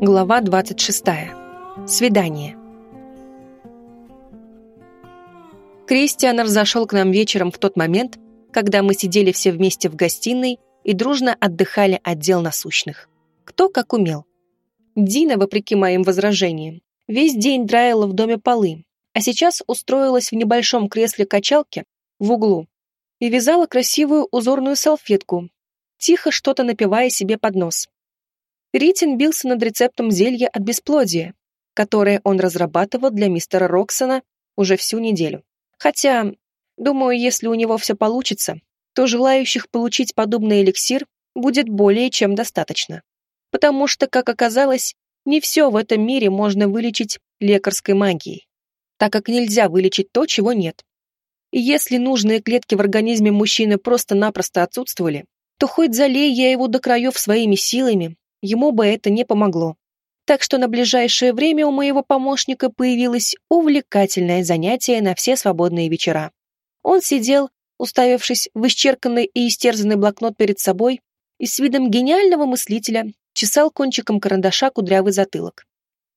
Глава 26. Свидание. Кристиан разошел к нам вечером в тот момент, когда мы сидели все вместе в гостиной и дружно отдыхали от дел насущных. Кто как умел. Дина, вопреки моим возражениям, весь день драила в доме полы, а сейчас устроилась в небольшом кресле качалки в углу и вязала красивую узорную салфетку, тихо что-то напивая себе под нос. Ритин бился над рецептом зелья от бесплодия, которое он разрабатывал для мистера Роксона уже всю неделю. Хотя, думаю, если у него все получится, то желающих получить подобный эликсир будет более чем достаточно. Потому что, как оказалось, не все в этом мире можно вылечить лекарской магией, так как нельзя вылечить то, чего нет. И если нужные клетки в организме мужчины просто-напросто отсутствовали, то хоть залей я его до краев своими силами, ему бы это не помогло. Так что на ближайшее время у моего помощника появилось увлекательное занятие на все свободные вечера. Он сидел, уставившись в исчерканный и истерзанный блокнот перед собой, и с видом гениального мыслителя чесал кончиком карандаша кудрявый затылок.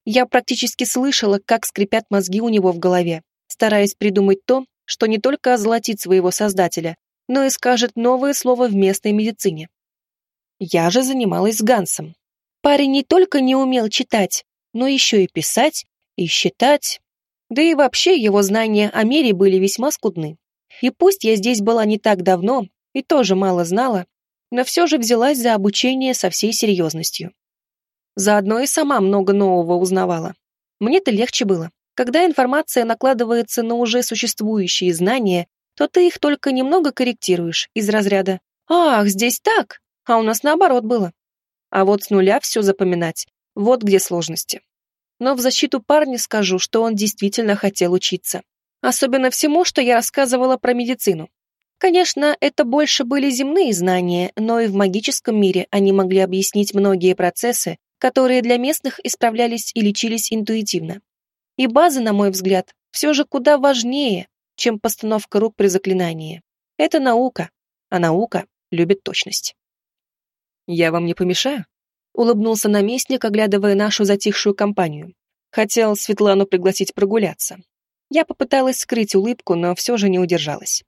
Я практически слышала, как скрипят мозги у него в голове, стараясь придумать то, что не только озолотит своего создателя, но и скажет новое слово в местной медицине. Я же занималась с Гансом. Парень не только не умел читать, но еще и писать, и считать. Да и вообще его знания о мире были весьма скудны. И пусть я здесь была не так давно и тоже мало знала, но все же взялась за обучение со всей серьезностью. Заодно и сама много нового узнавала. Мне-то легче было. Когда информация накладывается на уже существующие знания, то ты их только немного корректируешь из разряда «Ах, здесь так, а у нас наоборот было». А вот с нуля все запоминать, вот где сложности. Но в защиту парня скажу, что он действительно хотел учиться. Особенно всему, что я рассказывала про медицину. Конечно, это больше были земные знания, но и в магическом мире они могли объяснить многие процессы, которые для местных исправлялись и лечились интуитивно. И база, на мой взгляд, все же куда важнее, чем постановка рук при заклинании. Это наука, а наука любит точность. «Я вам не помешаю?» — улыбнулся наместник, оглядывая нашу затихшую компанию. Хотел Светлану пригласить прогуляться. Я попыталась скрыть улыбку, но все же не удержалась.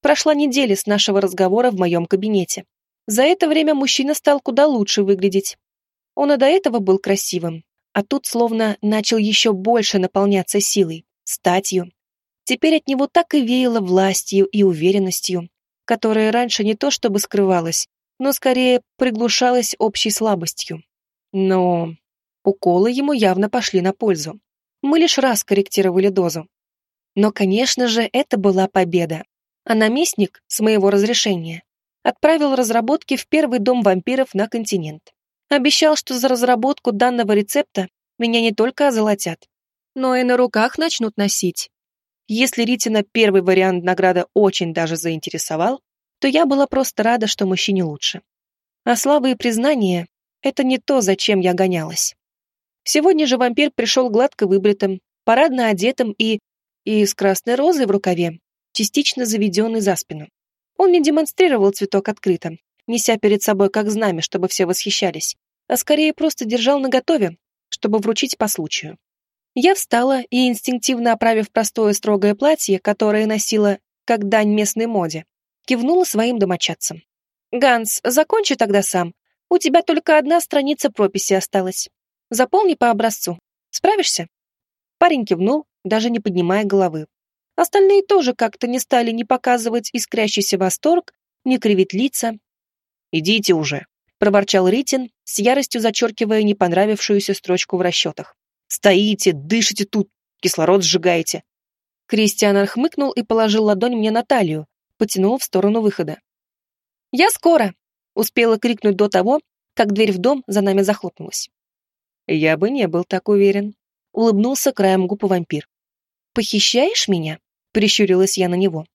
Прошла неделя с нашего разговора в моем кабинете. За это время мужчина стал куда лучше выглядеть. Он и до этого был красивым, а тут словно начал еще больше наполняться силой, статью, Теперь от него так и веяло властью и уверенностью, которая раньше не то чтобы скрывалась, но скорее приглушалась общей слабостью. Но уколы ему явно пошли на пользу. Мы лишь раз корректировали дозу. Но, конечно же, это была победа. А наместник, с моего разрешения, отправил разработки в первый дом вампиров на континент. Обещал, что за разработку данного рецепта меня не только озолотят, но и на руках начнут носить. Если Ритина первый вариант награды очень даже заинтересовал, то я была просто рада, что мужчине лучше. А слава и признание — это не то, зачем я гонялась. Сегодня же вампир пришел гладко выбритым, парадно одетым и... и с красной розой в рукаве, частично заведенный за спину. Он не демонстрировал цветок открыто, неся перед собой как знамя, чтобы все восхищались, а скорее просто держал наготове, чтобы вручить по случаю. Я встала и, инстинктивно оправив простое строгое платье, которое носила как дань местной моде, кивнула своим домочадцам. «Ганс, закончи тогда сам. У тебя только одна страница прописи осталась. Заполни по образцу. Справишься?» Парень кивнул, даже не поднимая головы. Остальные тоже как-то не стали ни показывать искрящийся восторг, ни кривить лица. «Идите уже», — проворчал Ритин, с яростью зачеркивая непонравившуюся строчку в расчетах. Стоите, дышите тут, кислород сжигаете. Кристиан хмыкнул и положил ладонь мне на талию, потянул в сторону выхода. «Я скоро!» — успела крикнуть до того, как дверь в дом за нами захлопнулась. «Я бы не был так уверен», — улыбнулся краем губ вампир. «Похищаешь меня?» — прищурилась я на него.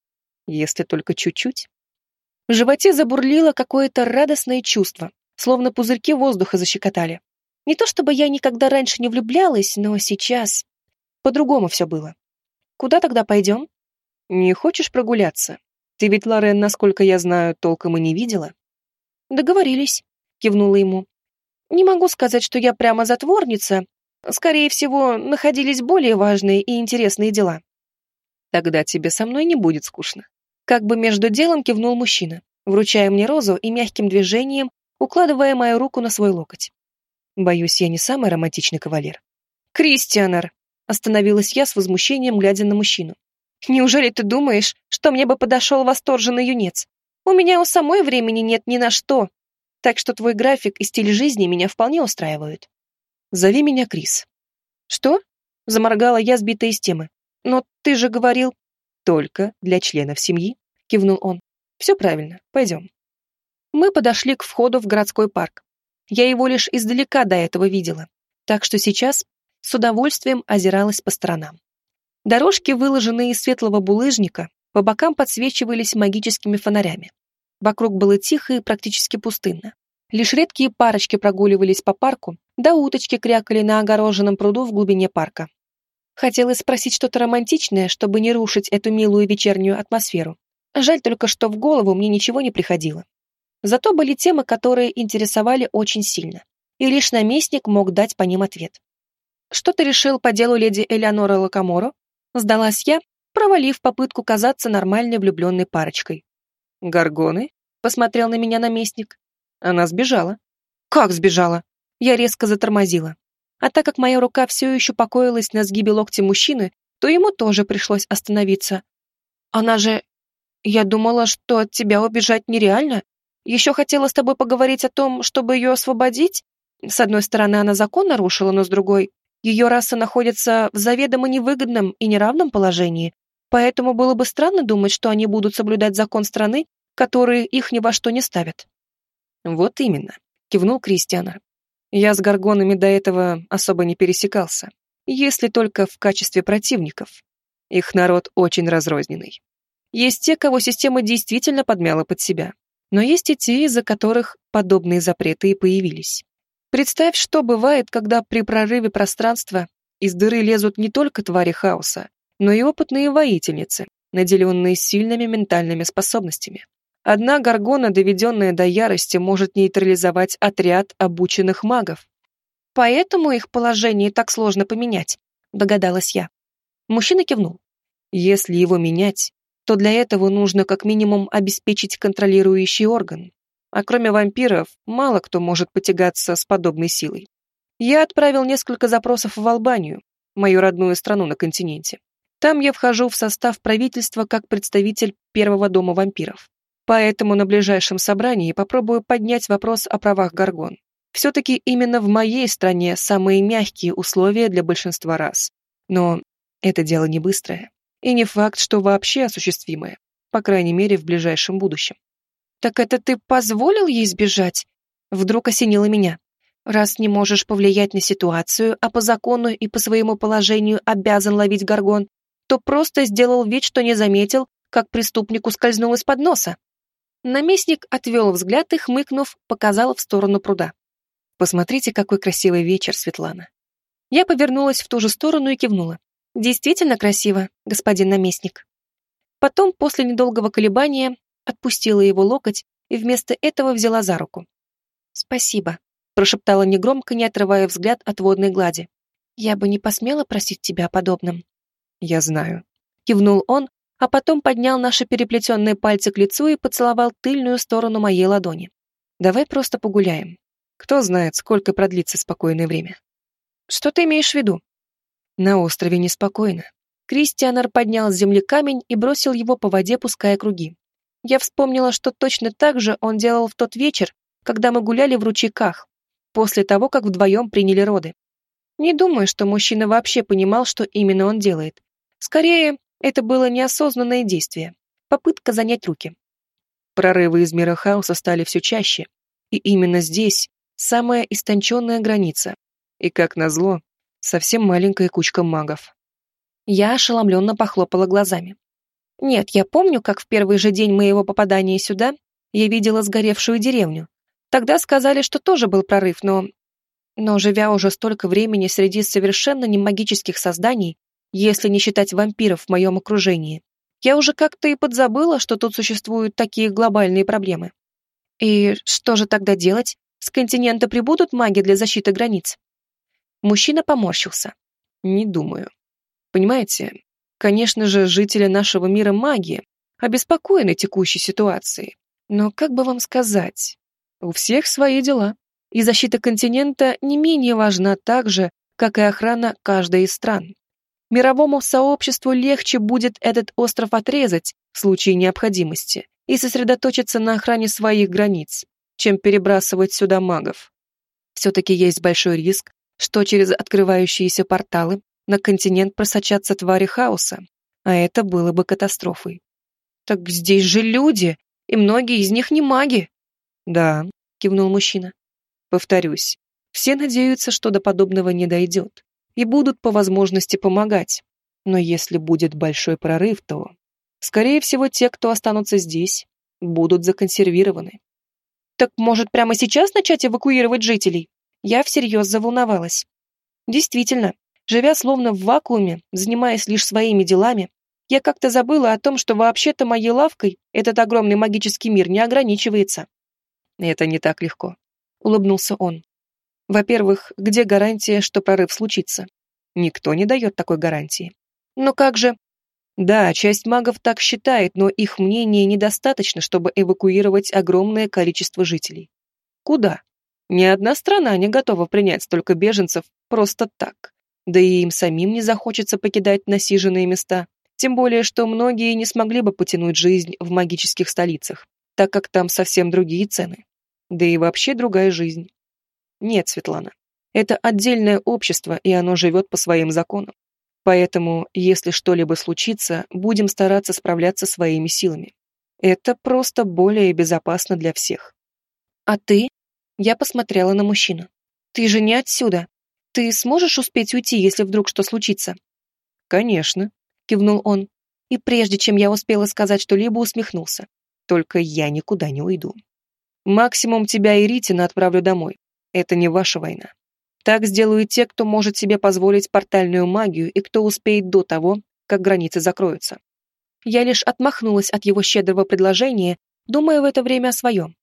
«Если только чуть-чуть». В животе забурлило какое-то радостное чувство, словно пузырьки воздуха защекотали. Не то чтобы я никогда раньше не влюблялась, но сейчас по-другому все было. Куда тогда пойдем? Не хочешь прогуляться? Ты ведь Лорен, насколько я знаю, толком и не видела. Договорились, кивнула ему. Не могу сказать, что я прямо затворница. Скорее всего, находились более важные и интересные дела. Тогда тебе со мной не будет скучно. Как бы между делом кивнул мужчина, вручая мне розу и мягким движением укладывая мою руку на свой локоть. Боюсь, я не самый романтичный кавалер. «Кристианер!» — остановилась я с возмущением, глядя на мужчину. «Неужели ты думаешь, что мне бы подошел восторженный юнец? У меня у самой времени нет ни на что, так что твой график и стиль жизни меня вполне устраивают. Зови меня Крис. Что? Заморгала я, сбитая из темы. Но ты же говорил... Только для членов семьи, кивнул он. Все правильно, пойдем. Мы подошли к входу в городской парк. Я его лишь издалека до этого видела, так что сейчас с удовольствием озиралась по сторонам. Дорожки, выложенные из светлого булыжника, по бокам подсвечивались магическими фонарями. Вокруг было тихо и практически пустынно. Лишь редкие парочки прогуливались по парку, да уточки крякали на огороженном пруду в глубине парка. Хотелось спросить что-то романтичное, чтобы не рушить эту милую вечернюю атмосферу. Жаль только, что в голову мне ничего не приходило. Зато были темы, которые интересовали очень сильно, и лишь наместник мог дать по ним ответ. «Что ты решил по делу леди Элеонора Лакаморо?» Сдалась я, провалив попытку казаться нормальной влюбленной парочкой. «Горгоны?» — посмотрел на меня наместник. Она сбежала. «Как сбежала?» Я резко затормозила. А так как моя рука все еще покоилась на сгибе локтя мужчины, то ему тоже пришлось остановиться. «Она же... Я думала, что от тебя убежать нереально. Еще хотела с тобой поговорить о том, чтобы ее освободить. С одной стороны, она закон нарушила, но с другой, ее раса находится в заведомо невыгодном и неравном положении, Поэтому было бы странно думать, что они будут соблюдать закон страны, которые их ни во что не ставят. Вот именно, кивнул Кристиана. Я с горгонами до этого особо не пересекался, если только в качестве противников. Их народ очень разрозненный. Есть те, кого система действительно подмяла под себя, но есть и те, из-за которых подобные запреты и появились. Представь, что бывает, когда при прорыве пространства из дыры лезут не только твари хаоса, но и опытные воительницы, наделенные сильными ментальными способностями. Одна горгона, доведенная до ярости, может нейтрализовать отряд обученных магов. Поэтому их положение так сложно поменять, догадалась я. Мужчина кивнул. Если его менять, то для этого нужно как минимум обеспечить контролирующий орган. А кроме вампиров, мало кто может потягаться с подобной силой. Я отправил несколько запросов в Албанию, мою родную страну на континенте. Там я вхожу в состав правительства как представитель первого дома вампиров. Поэтому на ближайшем собрании попробую поднять вопрос о правах Гаргон. Все-таки именно в моей стране самые мягкие условия для большинства рас. Но это дело не быстрое. И не факт, что вообще осуществимое. По крайней мере, в ближайшем будущем. «Так это ты позволил ей сбежать?» Вдруг осенило меня. «Раз не можешь повлиять на ситуацию, а по закону и по своему положению обязан ловить горгон, то просто сделал вид, что не заметил, как преступник ускользнул из-под носа. Наместник отвел взгляд и, хмыкнув, показал в сторону пруда. «Посмотрите, какой красивый вечер, Светлана». Я повернулась в ту же сторону и кивнула. «Действительно красиво, господин наместник». Потом, после недолгого колебания, отпустила его локоть и вместо этого взяла за руку. «Спасибо», — прошептала негромко, не отрывая взгляд от водной глади. «Я бы не посмела просить тебя о подобном». «Я знаю», — кивнул он, а потом поднял наши переплетенные пальцы к лицу и поцеловал тыльную сторону моей ладони. «Давай просто погуляем. Кто знает, сколько продлится спокойное время». «Что ты имеешь в виду?» «На острове неспокойно». Кристианер поднял с земли камень и бросил его по воде, пуская круги. Я вспомнила, что точно так же он делал в тот вечер, когда мы гуляли в ручейках, после того, как вдвоем приняли роды. Не думаю, что мужчина вообще понимал, что именно он делает. Скорее, это было неосознанное действие, попытка занять руки. Прорывы из мира хаоса стали все чаще, и именно здесь самая истонченная граница, и, как назло, совсем маленькая кучка магов. Я ошеломленно похлопала глазами. Нет, я помню, как в первый же день моего попадания сюда я видела сгоревшую деревню. Тогда сказали, что тоже был прорыв, но... Но живя уже столько времени среди совершенно не магических созданий, если не считать вампиров в моем окружении. Я уже как-то и подзабыла, что тут существуют такие глобальные проблемы. И что же тогда делать? С континента прибудут маги для защиты границ?» Мужчина поморщился. «Не думаю. Понимаете, конечно же, жители нашего мира маги обеспокоены текущей ситуацией. Но как бы вам сказать, у всех свои дела, и защита континента не менее важна так же, как и охрана каждой из стран. Мировому сообществу легче будет этот остров отрезать в случае необходимости и сосредоточиться на охране своих границ, чем перебрасывать сюда магов. Все-таки есть большой риск, что через открывающиеся порталы на континент просочатся твари хаоса, а это было бы катастрофой. «Так здесь же люди, и многие из них не маги». «Да», — кивнул мужчина. «Повторюсь, все надеются, что до подобного не дойдет, и будут по возможности помогать. Но если будет большой прорыв, то, скорее всего, те, кто останутся здесь, будут законсервированы. Так может прямо сейчас начать эвакуировать жителей? Я всерьез заволновалась. Действительно, живя словно в вакууме, занимаясь лишь своими делами, я как-то забыла о том, что вообще-то моей лавкой этот огромный магический мир не ограничивается. Это не так легко, улыбнулся он. Во-первых, где гарантия, что прорыв случится? Никто не дает такой гарантии. Но как же? Да, часть магов так считает, но их мнение недостаточно, чтобы эвакуировать огромное количество жителей. Куда? Ни одна страна не готова принять столько беженцев просто так. Да и им самим не захочется покидать насиженные места. Тем более, что многие не смогли бы потянуть жизнь в магических столицах, так как там совсем другие цены. Да и вообще другая жизнь. Нет, Светлана. Это отдельное общество, и оно живет по своим законам. Поэтому, если что-либо случится, будем стараться справляться своими силами. Это просто более безопасно для всех. А ты? Я посмотрела на мужчину. Ты же не отсюда. Ты сможешь успеть уйти, если вдруг что случится? Конечно, кивнул он. И прежде чем я успела сказать что-либо, усмехнулся. Только я никуда не уйду. Максимум тебя и Ритина отправлю домой. Это не ваша война. Так сделают те, кто может себе позволить портальную магию и кто успеет до того, как границы закроются. Я лишь отмахнулась от его щедрого предложения, думая в это время о своем.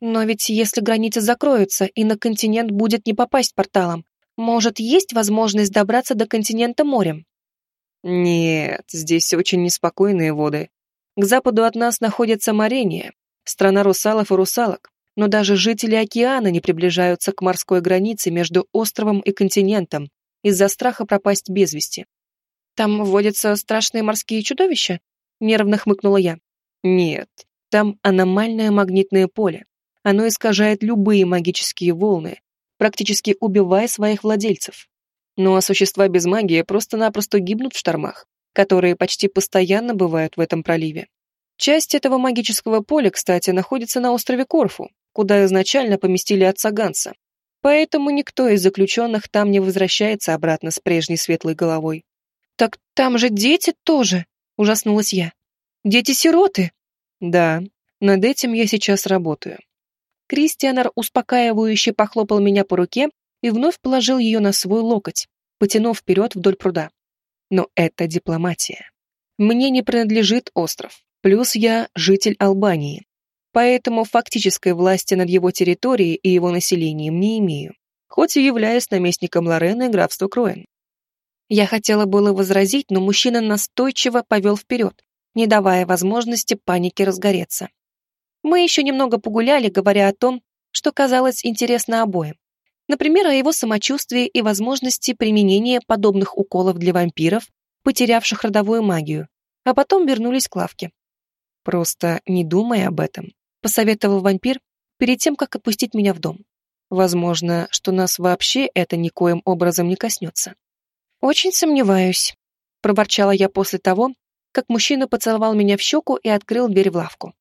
Но ведь если границы закроются и на континент будет не попасть порталом, может, есть возможность добраться до континента морем? Нет, здесь очень неспокойные воды. К западу от нас находится Марения, страна русалов и русалок но даже жители океана не приближаются к морской границе между островом и континентом из-за страха пропасть без вести. «Там водятся страшные морские чудовища?» — нервно хмыкнула я. «Нет, там аномальное магнитное поле. Оно искажает любые магические волны, практически убивая своих владельцев. Ну а существа без магии просто-напросто гибнут в штормах, которые почти постоянно бывают в этом проливе. Часть этого магического поля, кстати, находится на острове Корфу, куда изначально поместили отца Ганса. Поэтому никто из заключенных там не возвращается обратно с прежней светлой головой. «Так там же дети тоже!» — ужаснулась я. «Дети-сироты!» «Да, над этим я сейчас работаю». Кристианер успокаивающе похлопал меня по руке и вновь положил ее на свой локоть, потянув вперед вдоль пруда. Но это дипломатия. Мне не принадлежит остров, плюс я житель Албании, поэтому фактической власти над его территорией и его населением не имею, хоть и являюсь наместником Лорены графства Кроен. Я хотела было возразить, но мужчина настойчиво повел вперед, не давая возможности панике разгореться. Мы еще немного погуляли, говоря о том, что казалось интересно обоим. Например, о его самочувствии и возможности применения подобных уколов для вампиров, потерявших родовую магию, а потом вернулись к лавке. Просто не думай об этом посоветовал вампир перед тем, как отпустить меня в дом. Возможно, что нас вообще это никоим образом не коснется. Очень сомневаюсь, проворчала я после того, как мужчина поцеловал меня в щеку и открыл дверь в лавку.